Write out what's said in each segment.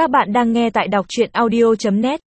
Các bạn đang nghe tại đọc chuyện audio.net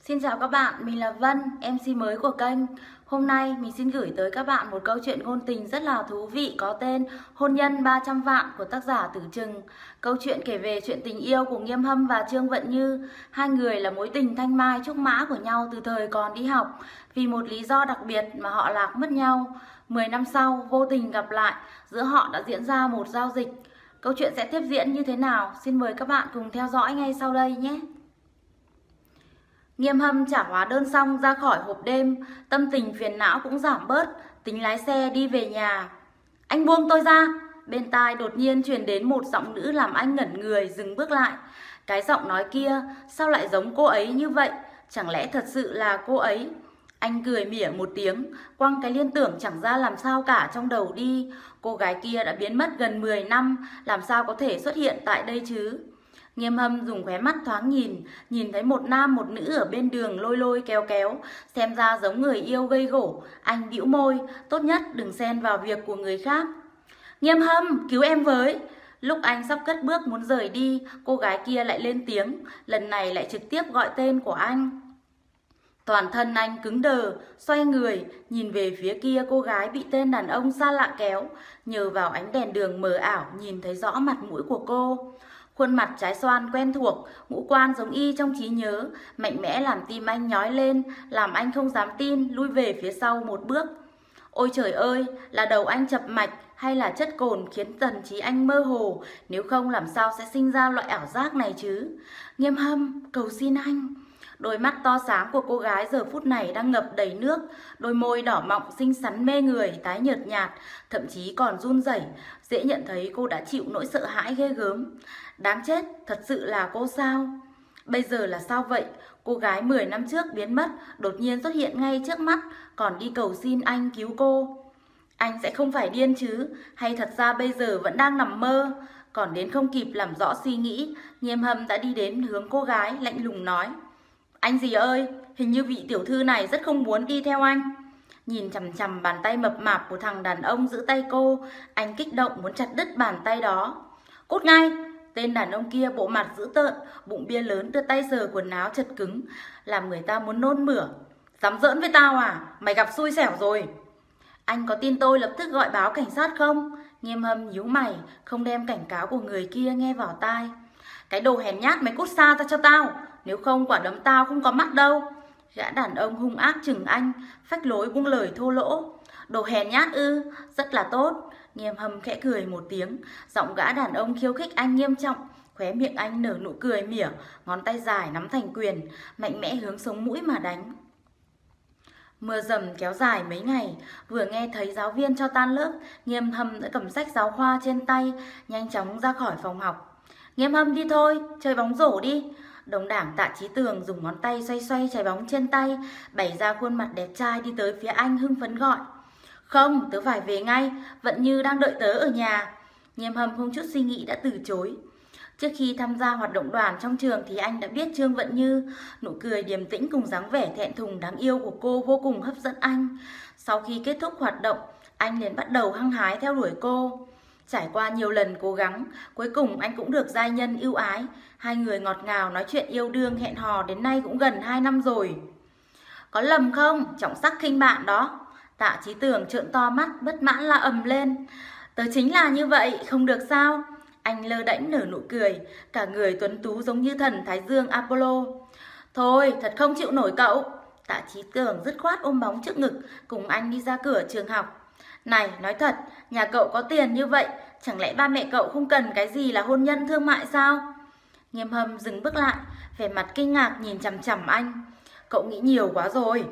Xin chào các bạn, mình là Vân, MC mới của kênh. Hôm nay mình xin gửi tới các bạn một câu chuyện ngôn tình rất là thú vị có tên Hôn nhân 300 vạn của tác giả Tử Trừng. Câu chuyện kể về chuyện tình yêu của Nghiêm Hâm và Trương Vận Như. Hai người là mối tình thanh mai trúc mã của nhau từ thời còn đi học. Vì một lý do đặc biệt mà họ lạc mất nhau. 10 năm sau, vô tình gặp lại, giữa họ đã diễn ra một giao dịch. Câu chuyện sẽ tiếp diễn như thế nào? Xin mời các bạn cùng theo dõi ngay sau đây nhé. Nghiêm hâm trả hóa đơn xong ra khỏi hộp đêm, tâm tình phiền não cũng giảm bớt, tính lái xe đi về nhà. Anh buông tôi ra, bên tai đột nhiên truyền đến một giọng nữ làm anh ngẩn người dừng bước lại. Cái giọng nói kia, sao lại giống cô ấy như vậy? Chẳng lẽ thật sự là cô ấy? Anh cười mỉa một tiếng, quăng cái liên tưởng chẳng ra làm sao cả trong đầu đi. Cô gái kia đã biến mất gần 10 năm, làm sao có thể xuất hiện tại đây chứ? Nghiêm hâm dùng khóe mắt thoáng nhìn, nhìn thấy một nam một nữ ở bên đường lôi lôi kéo kéo, xem ra giống người yêu gây gỗ. Anh bĩu môi, tốt nhất đừng xen vào việc của người khác. Nghiêm hâm, cứu em với. Lúc anh sắp cất bước muốn rời đi, cô gái kia lại lên tiếng, lần này lại trực tiếp gọi tên của anh. Toàn thân anh cứng đờ, xoay người, nhìn về phía kia cô gái bị tên đàn ông xa lạ kéo. Nhờ vào ánh đèn đường mờ ảo nhìn thấy rõ mặt mũi của cô. Khuôn mặt trái xoan quen thuộc, ngũ quan giống y trong trí nhớ, mạnh mẽ làm tim anh nhói lên, làm anh không dám tin, lui về phía sau một bước. Ôi trời ơi, là đầu anh chập mạch hay là chất cồn khiến tần trí anh mơ hồ, nếu không làm sao sẽ sinh ra loại ảo giác này chứ. Nghiêm hâm, cầu xin anh. Đôi mắt to sáng của cô gái giờ phút này đang ngập đầy nước, đôi môi đỏ mọng xinh xắn mê người, tái nhợt nhạt, thậm chí còn run rẩy. Dễ nhận thấy cô đã chịu nỗi sợ hãi ghê gớm. Đáng chết, thật sự là cô sao? Bây giờ là sao vậy? Cô gái 10 năm trước biến mất, đột nhiên xuất hiện ngay trước mắt, còn đi cầu xin anh cứu cô. Anh sẽ không phải điên chứ, hay thật ra bây giờ vẫn đang nằm mơ? Còn đến không kịp làm rõ suy nghĩ, nghiêm hâm đã đi đến hướng cô gái, lạnh lùng nói. Anh gì ơi, hình như vị tiểu thư này rất không muốn đi theo anh. Nhìn chằm chằm bàn tay mập mạp của thằng đàn ông giữ tay cô, anh kích động muốn chặt đứt bàn tay đó. Cút ngay! Tên đàn ông kia bộ mặt dữ tợn, bụng bia lớn đưa tay sờ quần áo chật cứng, làm người ta muốn nôn mửa. Dám giỡn với tao à? Mày gặp xui xẻo rồi. Anh có tin tôi lập tức gọi báo cảnh sát không? Nghiêm hâm nhíu mày, không đem cảnh cáo của người kia nghe vào tai. Cái đồ hèn nhát mày cút xa ra cho tao, nếu không quả đấm tao không có mắt đâu. Gã đàn ông hung ác chừng anh, phách lối buông lời thô lỗ. Đồ hèn nhát ư, rất là tốt. Nghiêm hâm khẽ cười một tiếng, giọng gã đàn ông khiêu khích anh nghiêm trọng. Khóe miệng anh nở nụ cười mỉa, ngón tay dài nắm thành quyền, mạnh mẽ hướng sống mũi mà đánh. Mưa dầm kéo dài mấy ngày, vừa nghe thấy giáo viên cho tan lớp, Nghiêm Hâm đã cầm sách giáo khoa trên tay, nhanh chóng ra khỏi phòng học. Nghiêm Hâm đi thôi, chơi bóng rổ đi. Đồng đảng tạ trí tường dùng ngón tay xoay xoay trái bóng trên tay, bày ra khuôn mặt đẹp trai đi tới phía anh hưng phấn gọi. Không, tớ phải về ngay, vẫn như đang đợi tớ ở nhà. Nghiêm hầm không chút suy nghĩ đã từ chối. Trước khi tham gia hoạt động đoàn trong trường thì anh đã biết Trương Vận Như, nụ cười điềm tĩnh cùng dáng vẻ thẹn thùng đáng yêu của cô vô cùng hấp dẫn anh. Sau khi kết thúc hoạt động, anh liền bắt đầu hăng hái theo đuổi cô. Trải qua nhiều lần cố gắng, cuối cùng anh cũng được giai nhân ưu ái. Hai người ngọt ngào nói chuyện yêu đương hẹn hò đến nay cũng gần 2 năm rồi. Có lầm không? Trọng sắc khinh bạn đó. Tạ trí tưởng trợn to mắt, bất mãn la ầm lên. Tớ chính là như vậy, không được sao? Anh lơ đễnh nở nụ cười, cả người tuấn tú giống như thần Thái Dương Apollo. Thôi, thật không chịu nổi cậu. Tạ trí tưởng dứt khoát ôm bóng trước ngực, cùng anh đi ra cửa trường học. Này, nói thật, nhà cậu có tiền như vậy, chẳng lẽ ba mẹ cậu không cần cái gì là hôn nhân thương mại sao? Nghiêm hâm dừng bước lại, vẻ mặt kinh ngạc nhìn chằm chằm anh. Cậu nghĩ nhiều quá rồi.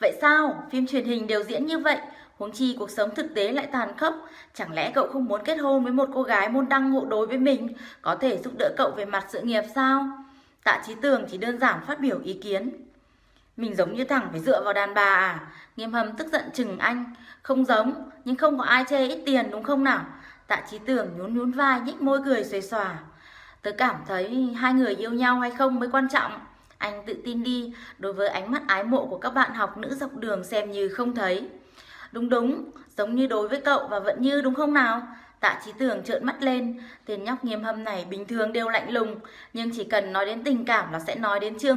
Vậy sao? Phim truyền hình đều diễn như vậy, huống chi cuộc sống thực tế lại tàn khốc. Chẳng lẽ cậu không muốn kết hôn với một cô gái môn đăng hộ đối với mình, có thể giúp đỡ cậu về mặt sự nghiệp sao? Tạ trí Tường chỉ đơn giản phát biểu ý kiến. Mình giống như thằng phải dựa vào đàn bà à? Nghiêm hâm tức giận chừng anh. Không giống, nhưng không có ai chê ít tiền đúng không nào? Tạ trí tưởng nhún nhún vai nhích môi cười xuề xòa. Tớ cảm thấy hai người yêu nhau hay không mới quan trọng. Anh tự tin đi, đối với ánh mắt ái mộ của các bạn học nữ dọc đường xem như không thấy. Đúng đúng, giống như đối với cậu và vẫn Như đúng không nào? Tạ trí tưởng trợn mắt lên, tên nhóc nghiêm hâm này bình thường đều lạnh lùng, nhưng chỉ cần nói đến tình cảm là sẽ nói đến Trương.